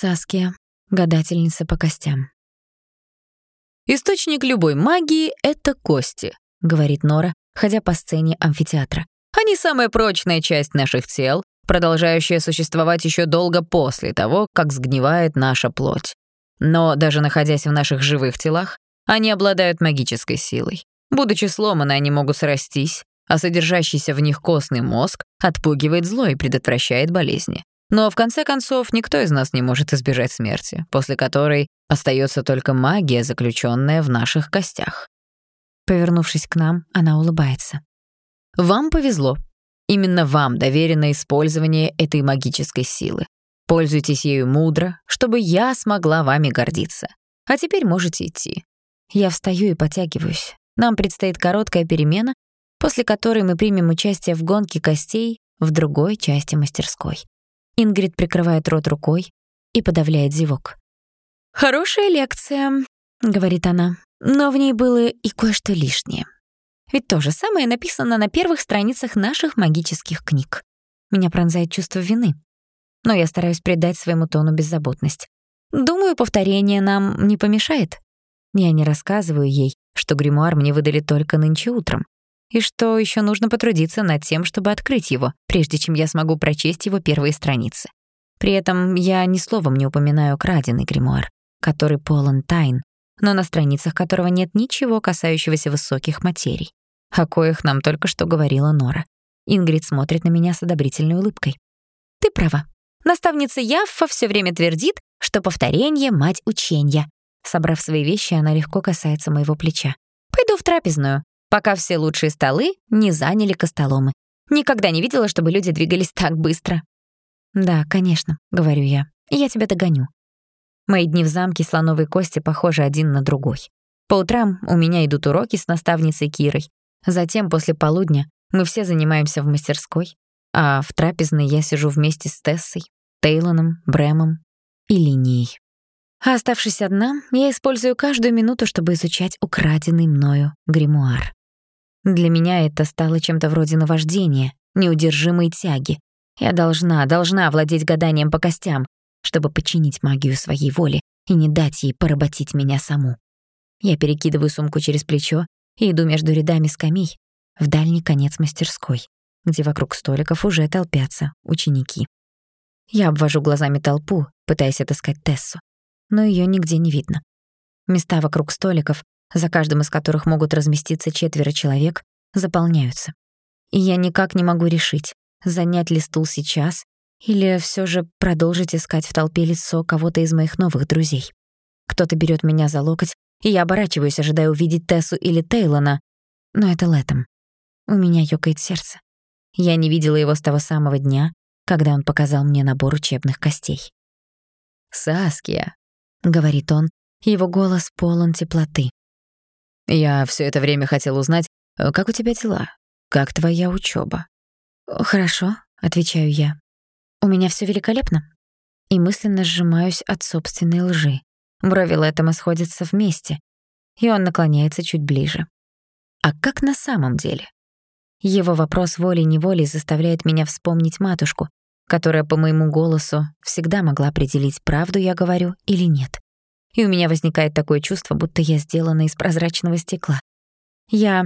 Саския, гадательница по костям. «Источник любой магии — это кости», — говорит Нора, ходя по сцене амфитеатра. «Они самая прочная часть наших тел, продолжающая существовать еще долго после того, как сгнивает наша плоть. Но даже находясь в наших живых телах, они обладают магической силой. Будучи сломаны, они могут срастись, а содержащийся в них костный мозг отпугивает зло и предотвращает болезни. Но в конце концов никто из нас не может избежать смерти, после которой остается только магия, заключенная в наших костях. Повернувшись к нам, она улыбается. Вам повезло. Именно вам доверено использование этой магической силы. Пользуйтесь ею мудро, чтобы я смогла вами гордиться. А теперь можете идти. Я встаю и потягиваюсь. Нам предстоит короткая перемена, после которой мы примем участие в гонке костей в другой части мастерской. Ингрид прикрывает рот рукой и подавляет зевок. «Хорошая лекция», — говорит она, «но в ней было и кое-что лишнее. Ведь то же самое написано на первых страницах наших магических книг. Меня пронзает чувство вины, но я стараюсь придать своему тону беззаботность. Думаю, повторение нам не помешает. Я не рассказываю ей, что гримуар мне выдали только нынче утром, и что еще нужно потрудиться над тем, чтобы открыть его, прежде чем я смогу прочесть его первые страницы. При этом я ни словом не упоминаю краденый гримуар, который полон тайн, но на страницах которого нет ничего, касающегося высоких материй, о коих нам только что говорила Нора. Ингрид смотрит на меня с одобрительной улыбкой. «Ты права. Наставница Яффа все время твердит, что повторение — мать учения». Собрав свои вещи, она легко касается моего плеча. «Пойду в трапезную пока все лучшие столы не заняли костоломы. Никогда не видела, чтобы люди двигались так быстро. «Да, конечно», — говорю я. «Я тебя догоню». Мои дни в замке слоновой кости похожи один на другой. По утрам у меня идут уроки с наставницей Кирой. Затем, после полудня, мы все занимаемся в мастерской, а в трапезной я сижу вместе с Тессой, Тейлоном, Брэмом и Линией. А оставшись одна, я использую каждую минуту, чтобы изучать украденный мною гримуар. Для меня это стало чем-то вроде наваждения, неудержимой тяги. Я должна, должна владеть гаданием по костям, чтобы подчинить магию своей воле и не дать ей поработить меня саму. Я перекидываю сумку через плечо и иду между рядами скамей в дальний конец мастерской, где вокруг столиков уже толпятся ученики. Я обвожу глазами толпу, пытаясь отыскать Тессу, но ее нигде не видно. Места вокруг столиков за каждым из которых могут разместиться четверо человек, заполняются. И я никак не могу решить, занять ли стул сейчас или все же продолжить искать в толпе лицо кого-то из моих новых друзей. Кто-то берет меня за локоть, и я оборачиваюсь, ожидая увидеть Тессу или Тейлона, но это летом. У меня ёкает сердце. Я не видела его с того самого дня, когда он показал мне набор учебных костей. «Саския», — говорит он, его голос полон теплоты. Я все это время хотел узнать, э, как у тебя дела? Как твоя учеба? Хорошо, отвечаю я. У меня все великолепно. И мысленно сжимаюсь от собственной лжи. Брови Лэттема сходятся вместе, и он наклоняется чуть ближе. А как на самом деле? Его вопрос волей-неволей заставляет меня вспомнить матушку, которая по моему голосу всегда могла определить, правду я говорю или нет и у меня возникает такое чувство, будто я сделана из прозрачного стекла. Я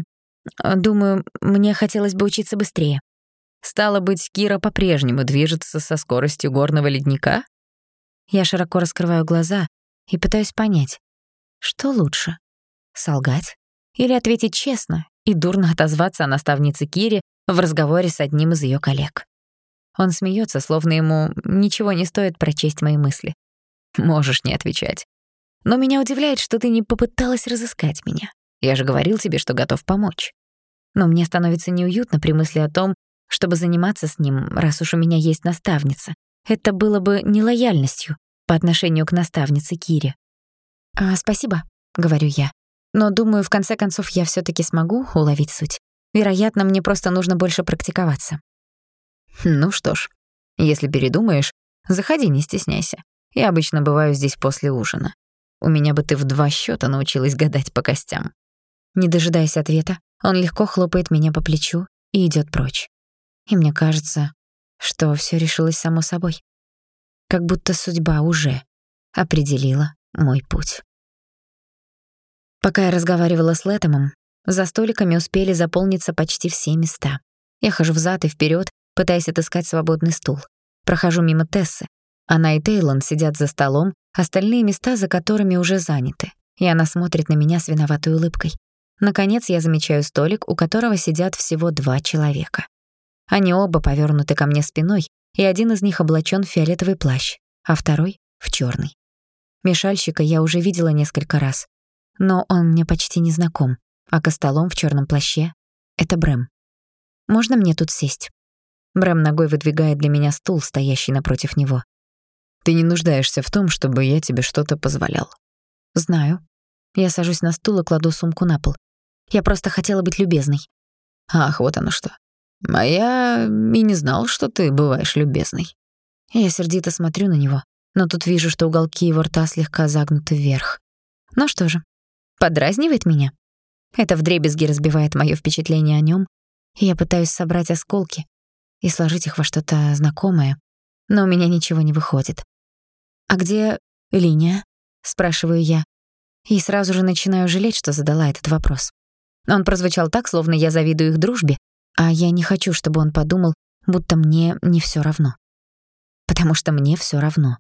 э, думаю, мне хотелось бы учиться быстрее. Стало быть, Кира по-прежнему движется со скоростью горного ледника? Я широко раскрываю глаза и пытаюсь понять, что лучше — солгать или ответить честно и дурно отозваться о наставнице Кире в разговоре с одним из ее коллег. Он смеется, словно ему ничего не стоит прочесть мои мысли. Можешь не отвечать. Но меня удивляет, что ты не попыталась разыскать меня. Я же говорил тебе, что готов помочь. Но мне становится неуютно при мысли о том, чтобы заниматься с ним, раз уж у меня есть наставница. Это было бы нелояльностью по отношению к наставнице Кире. «А, «Спасибо», — говорю я. «Но думаю, в конце концов, я все таки смогу уловить суть. Вероятно, мне просто нужно больше практиковаться». «Ну что ж, если передумаешь, заходи, не стесняйся. Я обычно бываю здесь после ужина. У меня бы ты в два счета научилась гадать по костям». Не дожидаясь ответа, он легко хлопает меня по плечу и идет прочь. И мне кажется, что все решилось само собой. Как будто судьба уже определила мой путь. Пока я разговаривала с Лэтомом, за столиками успели заполниться почти все места. Я хожу взад и вперед, пытаясь отыскать свободный стул. Прохожу мимо Тессы. Она и Тейлон сидят за столом, остальные места за которыми уже заняты. И она смотрит на меня с виноватой улыбкой. Наконец я замечаю столик, у которого сидят всего два человека. Они оба повернуты ко мне спиной, и один из них облачен в фиолетовый плащ, а второй — в черный. Мешальщика я уже видела несколько раз, но он мне почти не знаком, а костолом в черном плаще — это Брэм. «Можно мне тут сесть?» Брэм ногой выдвигает для меня стул, стоящий напротив него. «Ты не нуждаешься в том, чтобы я тебе что-то позволял». «Знаю». Я сажусь на стул и кладу сумку на пол. Я просто хотела быть любезной. «Ах, вот оно что. А я и не знал, что ты бываешь любезной». Я сердито смотрю на него, но тут вижу, что уголки его рта слегка загнуты вверх. Ну что же, подразнивает меня. Это вдребезги разбивает моё впечатление о нём, и я пытаюсь собрать осколки и сложить их во что-то знакомое, но у меня ничего не выходит. «А где линия?» — спрашиваю я, и сразу же начинаю жалеть, что задала этот вопрос. Он прозвучал так, словно я завидую их дружбе, а я не хочу, чтобы он подумал, будто мне не всё равно. Потому что мне всё равно.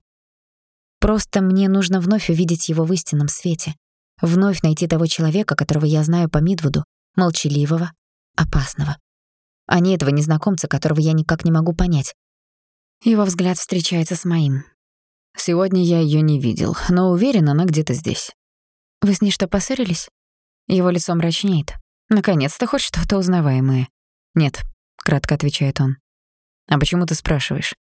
Просто мне нужно вновь увидеть его в истинном свете, вновь найти того человека, которого я знаю по Мидвуду, молчаливого, опасного. А не этого незнакомца, которого я никак не могу понять. Его взгляд встречается с моим. Сегодня я её не видел, но уверен, она где-то здесь. Вы с ней что, поссорились? Его лицо мрачнеет. Наконец-то хоть что-то узнаваемое. Нет, кратко отвечает он. А почему ты спрашиваешь?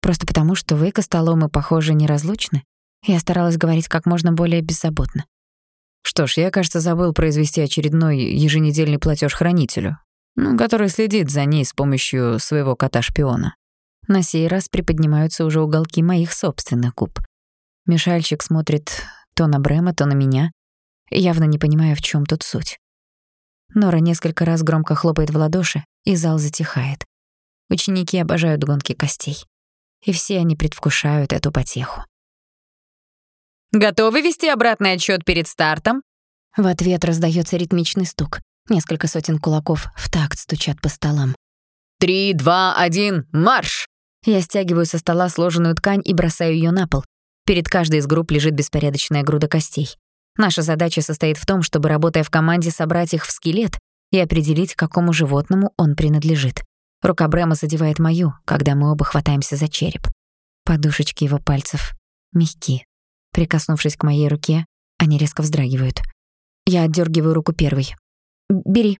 Просто потому, что вы, Костоломы, похоже, неразлучны. Я старалась говорить как можно более беззаботно. Что ж, я, кажется, забыл произвести очередной еженедельный платеж хранителю, ну, который следит за ней с помощью своего кота-шпиона. На сей раз приподнимаются уже уголки моих собственных губ. Мишальчик смотрит то на Брэма, то на меня, явно не понимая, в чем тут суть. Нора несколько раз громко хлопает в ладоши, и зал затихает. Ученики обожают гонки костей. И все они предвкушают эту потеху. «Готовы вести обратный отчет перед стартом?» В ответ раздается ритмичный стук. Несколько сотен кулаков в такт стучат по столам. «Три, два, один, марш!» Я стягиваю со стола сложенную ткань и бросаю ее на пол. Перед каждой из групп лежит беспорядочная груда костей. Наша задача состоит в том, чтобы, работая в команде, собрать их в скелет и определить, какому животному он принадлежит. Рука Брэма задевает мою, когда мы оба хватаемся за череп. Подушечки его пальцев мягки. Прикоснувшись к моей руке, они резко вздрагивают. Я отдергиваю руку первой. «Бери».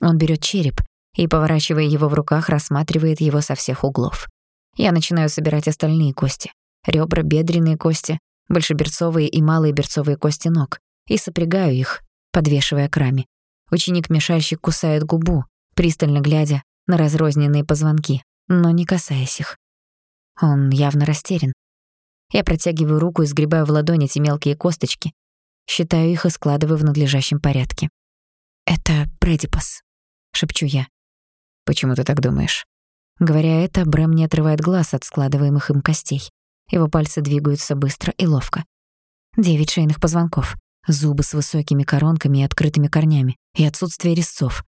Он берет череп и, поворачивая его в руках, рассматривает его со всех углов. Я начинаю собирать остальные кости. Ребра, бедренные кости, большеберцовые и малые берцовые кости ног, и сопрягаю их, подвешивая к раме. Ученик-мешальщик кусает губу, пристально глядя на разрозненные позвонки, но не касаясь их. Он явно растерян. Я протягиваю руку и сгребаю в ладони эти мелкие косточки, считаю их и складываю в надлежащем порядке. «Это Предипас», — шепчу я. «Почему ты так думаешь?» Говоря это, Брэм не отрывает глаз от складываемых им костей. Его пальцы двигаются быстро и ловко. Девять шейных позвонков, зубы с высокими коронками и открытыми корнями, и отсутствие резцов.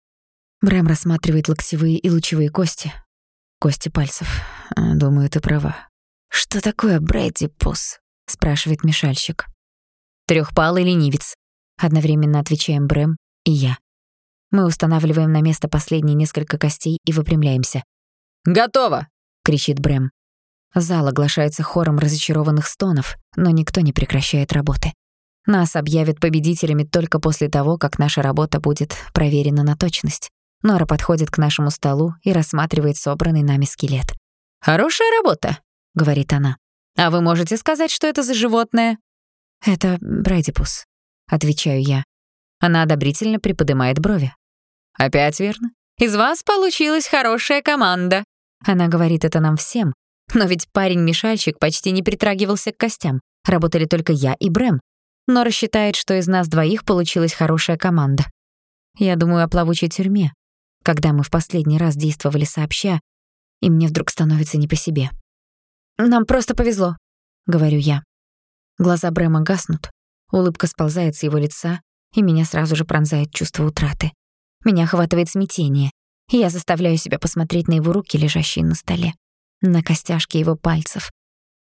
Брэм рассматривает локтевые и лучевые кости. Кости пальцев. «А, «Думаю, ты права». «Что такое Брэдди Пус?» — спрашивает мешальщик. «Трёхпалый ленивец», — одновременно отвечаем Брэм и я. Мы устанавливаем на место последние несколько костей и выпрямляемся. «Готово!» — кричит Брэм. Зал оглашается хором разочарованных стонов, но никто не прекращает работы. Нас объявят победителями только после того, как наша работа будет проверена на точность. Нора подходит к нашему столу и рассматривает собранный нами скелет. «Хорошая работа», — говорит она. «А вы можете сказать, что это за животное?» «Это Брайдипус», — отвечаю я. Она одобрительно приподнимает брови. «Опять верно? Из вас получилась хорошая команда». Она говорит это нам всем, но ведь парень-мешальщик почти не притрагивался к костям. Работали только я и Брэм. Нора считает, что из нас двоих получилась хорошая команда. Я думаю о плавучей тюрьме, когда мы в последний раз действовали сообща, и мне вдруг становится не по себе. нам просто повезло», — говорю я. Глаза Брэма гаснут, улыбка сползает с его лица, и меня сразу же пронзает чувство утраты. Меня охватывает смятение, я заставляю себя посмотреть на его руки, лежащие на столе, на костяшки его пальцев.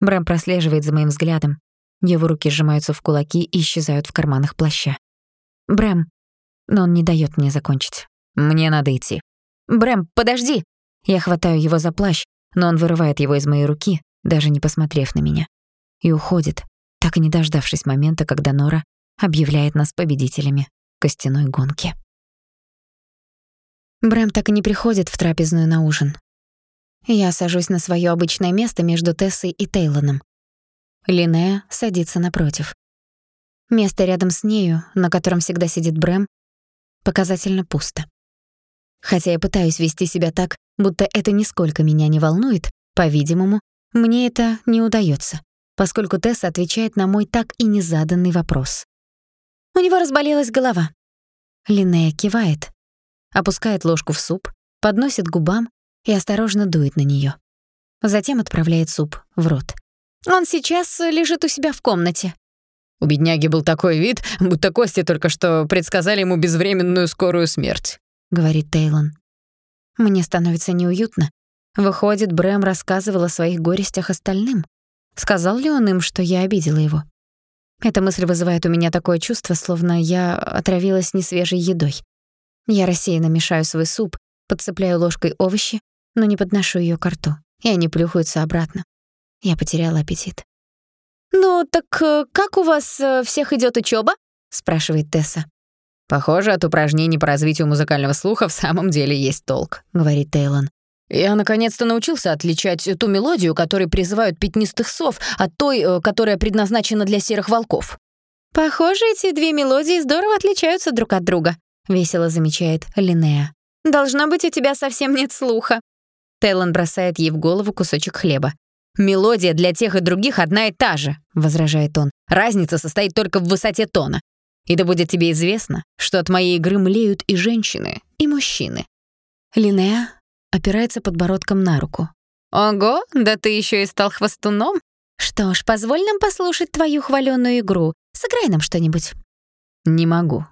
Брэм прослеживает за моим взглядом. Его руки сжимаются в кулаки и исчезают в карманах плаща. «Брэм...» Но он не даёт мне закончить. «Мне надо идти». «Брэм, подожди!» Я хватаю его за плащ, но он вырывает его из моей руки, даже не посмотрев на меня. И уходит, так и не дождавшись момента, когда Нора объявляет нас победителями костяной гонки. Брэм так и не приходит в трапезную на ужин. Я сажусь на своё обычное место между Тессой и Тейлоном. Линнея садится напротив. Место рядом с нею, на котором всегда сидит Брэм, показательно пусто. Хотя я пытаюсь вести себя так, будто это нисколько меня не волнует, по-видимому, мне это не удаётся, поскольку Тесса отвечает на мой так и не заданный вопрос. У него разболелась голова. Линнея кивает, опускает ложку в суп, подносит губам и осторожно дует на неё. Затем отправляет суп в рот. Он сейчас лежит у себя в комнате. У бедняги был такой вид, будто кости только что предсказали ему безвременную скорую смерть, говорит Тейлон. Мне становится неуютно. Выходит, Брэм рассказывал о своих горестях остальным. Сказал ли он им, что я обидела его? Эта мысль вызывает у меня такое чувство, словно я отравилась несвежей едой. Я рассеянно мешаю свой суп, подцепляю ложкой овощи, но не подношу её к рту, и они плюхаются обратно. Я потеряла аппетит. «Ну, так э, как у вас э, всех идёт учёба?» — спрашивает Тесса. «Похоже, от упражнений по развитию музыкального слуха в самом деле есть толк», — говорит Тейлон. «Я наконец-то научился отличать ту мелодию, которой призывают пятнистых сов, от той, э, которая предназначена для серых волков». «Похоже, эти две мелодии здорово отличаются друг от друга», — весело замечает Линнея. «Должно быть, у тебя совсем нет слуха». Тейлон бросает ей в голову кусочек хлеба. «Мелодия для тех и других одна и та же», — возражает он. «Разница состоит только в высоте тона. И да будет тебе известно, что от моей игры млеют и женщины, и мужчины». Линея опирается подбородком на руку. «Ого, да ты еще и стал хвостуном? Что ж, позволь нам послушать твою хвалёную игру. Сыграй нам что-нибудь». «Не могу», —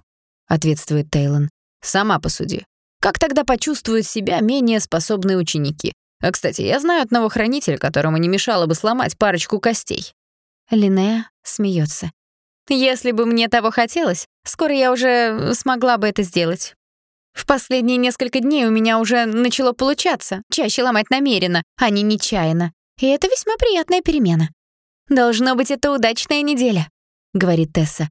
ответствует Тейлон. «Сама посуди. Как тогда почувствуют себя менее способные ученики? А, кстати, я знаю одного хранителя, которому не мешало бы сломать парочку костей». Линнея смеется. «Если бы мне того хотелось, скоро я уже смогла бы это сделать. В последние несколько дней у меня уже начало получаться, чаще ломать намеренно, а не нечаянно. И это весьма приятная перемена. «Должно быть, это удачная неделя», — говорит Тесса.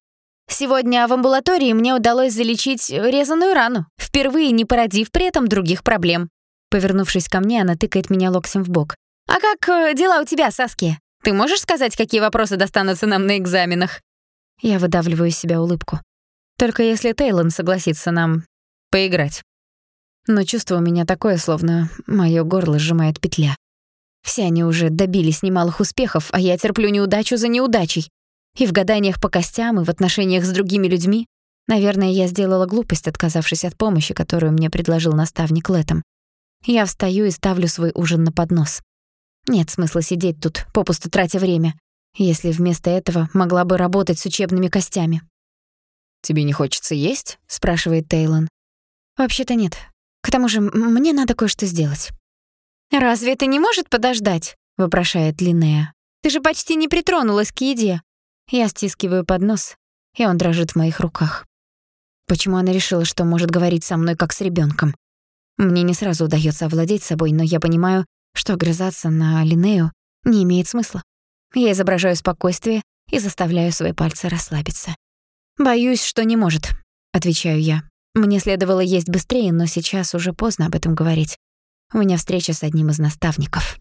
«Сегодня в амбулатории мне удалось залечить резаную рану, впервые не породив при этом других проблем». Повернувшись ко мне, она тыкает меня локтем в бок. «А как э, дела у тебя, Саски? Ты можешь сказать, какие вопросы достанутся нам на экзаменах?» Я выдавливаю из себя улыбку. Только если Тейлон согласится нам поиграть. Но чувство у меня такое, словно моё горло сжимает петля. Все они уже добились немалых успехов, а я терплю неудачу за неудачей. И в гаданиях по костям, и в отношениях с другими людьми. Наверное, я сделала глупость, отказавшись от помощи, которую мне предложил наставник летом. Я встаю и ставлю свой ужин на поднос. Нет смысла сидеть тут, попусту тратя время, если вместо этого могла бы работать с учебными костями. «Тебе не хочется есть?» — спрашивает Тейлон. «Вообще-то нет. К тому же мне надо кое-что сделать». «Разве это не может подождать?» — вопрошает Линнея. «Ты же почти не притронулась к еде». Я стискиваю поднос, и он дрожит в моих руках. Почему она решила, что может говорить со мной как с ребёнком? Мне не сразу удаётся овладеть собой, но я понимаю, что огрызаться на Линею не имеет смысла. Я изображаю спокойствие и заставляю свои пальцы расслабиться. «Боюсь, что не может», — отвечаю я. Мне следовало есть быстрее, но сейчас уже поздно об этом говорить. У меня встреча с одним из наставников.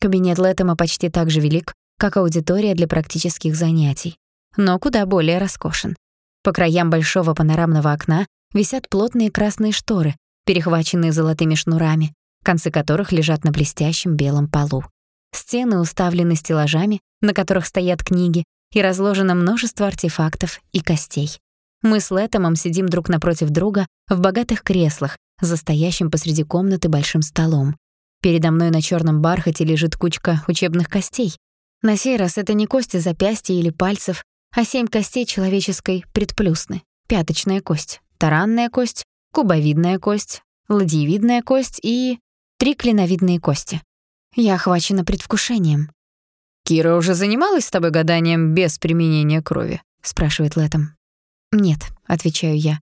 Кабинет Лэттема почти так же велик, как аудитория для практических занятий, но куда более роскошен. По краям большого панорамного окна висят плотные красные шторы, перехваченные золотыми шнурами, концы которых лежат на блестящем белом полу. Стены уставлены стеллажами, на которых стоят книги, и разложено множество артефактов и костей. Мы с Лэтомом сидим друг напротив друга в богатых креслах, за стоящим посреди комнаты большим столом. Передо мной на черном бархате лежит кучка учебных костей. На сей раз это не кости запястья или пальцев, а семь костей человеческой предплюсны. Пяточная кость, таранная кость, кубовидная кость, ладьевидная кость и три клиновидные кости. Я охвачена предвкушением. «Кира уже занималась с тобой гаданием без применения крови?» — спрашивает Лэтом. «Нет», — отвечаю я.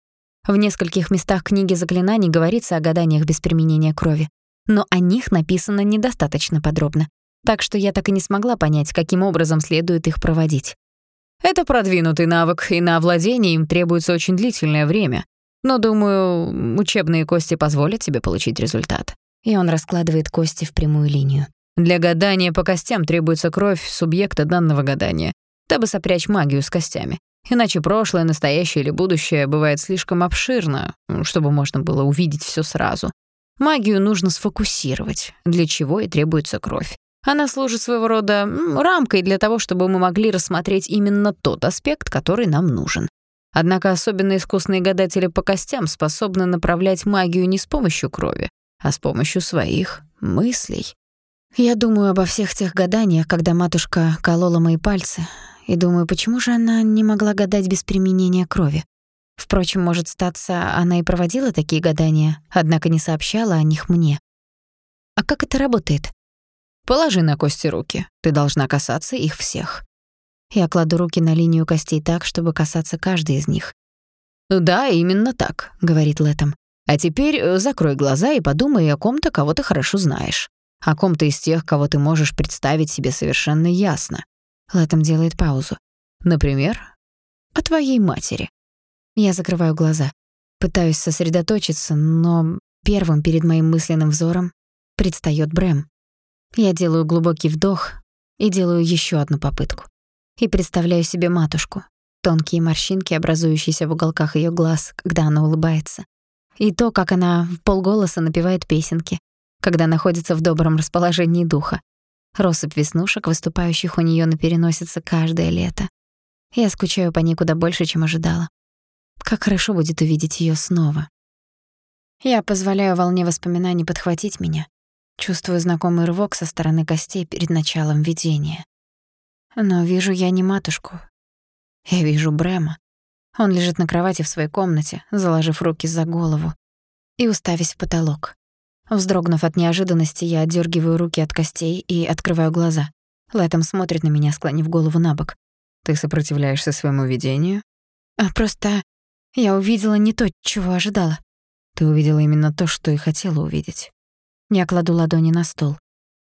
В нескольких местах книги заклинаний говорится о гаданиях без применения крови, но о них написано недостаточно подробно, так что я так и не смогла понять, каким образом следует их проводить. Это продвинутый навык, и на овладение им требуется очень длительное время. Но, думаю, учебные кости позволят тебе получить результат. И он раскладывает кости в прямую линию. Для гадания по костям требуется кровь субъекта данного гадания, дабы сопрячь магию с костями. Иначе прошлое, настоящее или будущее бывает слишком обширно, чтобы можно было увидеть все сразу. Магию нужно сфокусировать, для чего и требуется кровь. Она служит своего рода рамкой для того, чтобы мы могли рассмотреть именно тот аспект, который нам нужен. Однако особенно искусные гадатели по костям способны направлять магию не с помощью крови, а с помощью своих мыслей. Я думаю обо всех тех гаданиях, когда матушка колола мои пальцы, и думаю, почему же она не могла гадать без применения крови. Впрочем, может статься, она и проводила такие гадания, однако не сообщала о них мне. А как это работает? Положи на кости руки. Ты должна касаться их всех. Я кладу руки на линию костей так, чтобы касаться каждой из них. «Да, именно так», — говорит Лэтом. «А теперь э, закрой глаза и подумай о ком-то, кого ты хорошо знаешь. О ком-то из тех, кого ты можешь представить себе совершенно ясно». Лэтом делает паузу. «Например, о твоей матери». Я закрываю глаза. Пытаюсь сосредоточиться, но первым перед моим мысленным взором предстаёт Брэм. Я делаю глубокий вдох и делаю ещё одну попытку. И представляю себе матушку, тонкие морщинки, образующиеся в уголках её глаз, когда она улыбается. И то, как она в полголоса напевает песенки, когда находится в добром расположении духа. Россыпь веснушек, выступающих у неё на переносице каждое лето. Я скучаю по ней куда больше, чем ожидала. Как хорошо будет увидеть её снова. Я позволяю волне воспоминаний подхватить меня, Чувствую знакомый рывок со стороны костей перед началом видения. Но вижу я не матушку. Я вижу Брема. Он лежит на кровати в своей комнате, заложив руки за голову и уставясь в потолок. Вздрогнув от неожиданности, я отдергиваю руки от костей и открываю глаза. Лэтом смотрит на меня, склонив голову на бок. «Ты сопротивляешься своему видению?» а «Просто я увидела не то, чего ожидала». «Ты увидела именно то, что и хотела увидеть». Я кладу ладони на стол.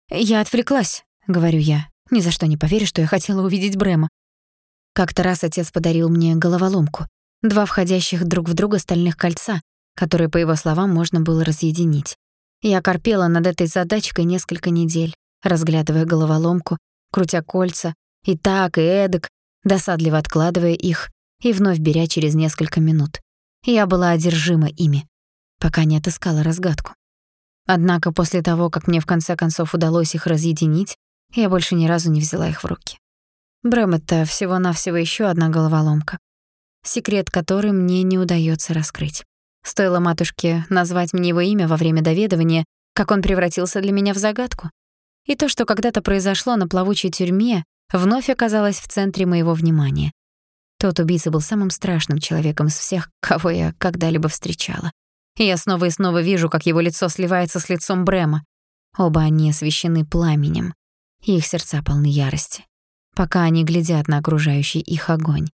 «Я отвлеклась», — говорю я. «Ни за что не поверю, что я хотела увидеть Брэма». Как-то раз отец подарил мне головоломку. Два входящих друг в друга стальных кольца, которые, по его словам, можно было разъединить. Я корпела над этой задачкой несколько недель, разглядывая головоломку, крутя кольца, и так, и эдак, досадливо откладывая их и вновь беря через несколько минут. Я была одержима ими, пока не отыскала разгадку. Однако после того, как мне в конце концов удалось их разъединить, я больше ни разу не взяла их в руки. Брэм — это всего-навсего еще одна головоломка, секрет которой мне не удается раскрыть. Стоило матушке назвать мне его имя во время доведывания, как он превратился для меня в загадку. И то, что когда-то произошло на плавучей тюрьме, вновь оказалось в центре моего внимания. Тот убийца был самым страшным человеком из всех, кого я когда-либо встречала. Я снова и снова вижу, как его лицо сливается с лицом Брема. Оба они освещены пламенем, их сердца полны ярости. Пока они глядят на окружающий их огонь.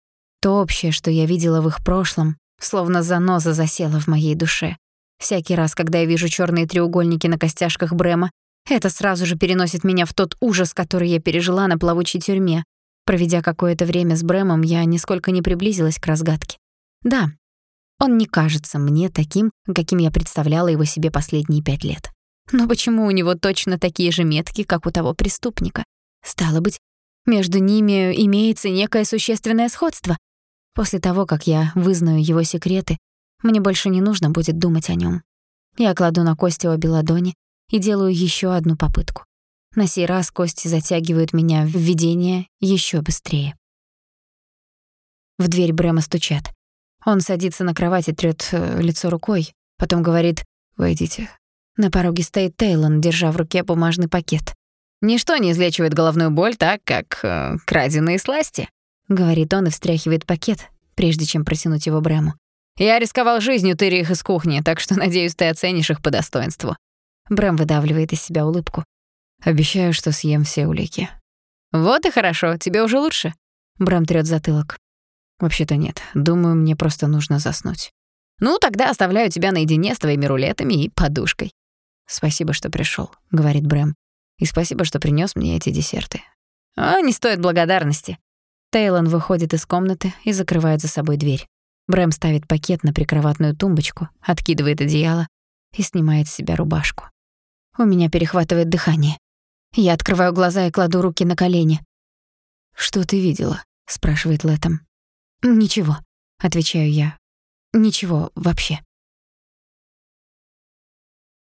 То общее, что я видела в их прошлом, словно заноза засела в моей душе. Всякий раз, когда я вижу черные треугольники на костяшках Брема, это сразу же переносит меня в тот ужас, который я пережила на плавучей тюрьме. Проведя какое-то время с Брэмом, я нисколько не приблизилась к разгадке. Да, он не кажется мне таким, каким я представляла его себе последние пять лет. Но почему у него точно такие же метки, как у того преступника? Стало быть, между ними имеется некое существенное сходство. После того, как я вызнаю его секреты, мне больше не нужно будет думать о нем. Я кладу на кости обе ладони и делаю еще одну попытку. На сей раз кости затягивают меня в видение еще быстрее. В дверь Брэма стучат. Он садится на кровать и трёт э, лицо рукой, потом говорит «Войдите». На пороге стоит Тейлон, держа в руке бумажный пакет. «Ничто не излечивает головную боль так, как э, краденые сласти», — говорит он и встряхивает пакет, прежде чем протянуть его Брэму. «Я рисковал жизнью, тыря их из кухни, так что, надеюсь, ты оценишь их по достоинству». Брэм выдавливает из себя улыбку. «Обещаю, что съем все улики». «Вот и хорошо, тебе уже лучше?» Брэм трёт затылок. «Вообще-то нет. Думаю, мне просто нужно заснуть». «Ну, тогда оставляю тебя наедине с твоими рулетами и подушкой». «Спасибо, что пришёл», — говорит Брэм. «И спасибо, что принёс мне эти десерты». «А, не стоит благодарности». Тейлон выходит из комнаты и закрывает за собой дверь. Брэм ставит пакет на прикроватную тумбочку, откидывает одеяло и снимает с себя рубашку. У меня перехватывает дыхание. Я открываю глаза и кладу руки на колени. «Что ты видела?» — спрашивает Лэтом. «Ничего», — отвечаю я. «Ничего вообще».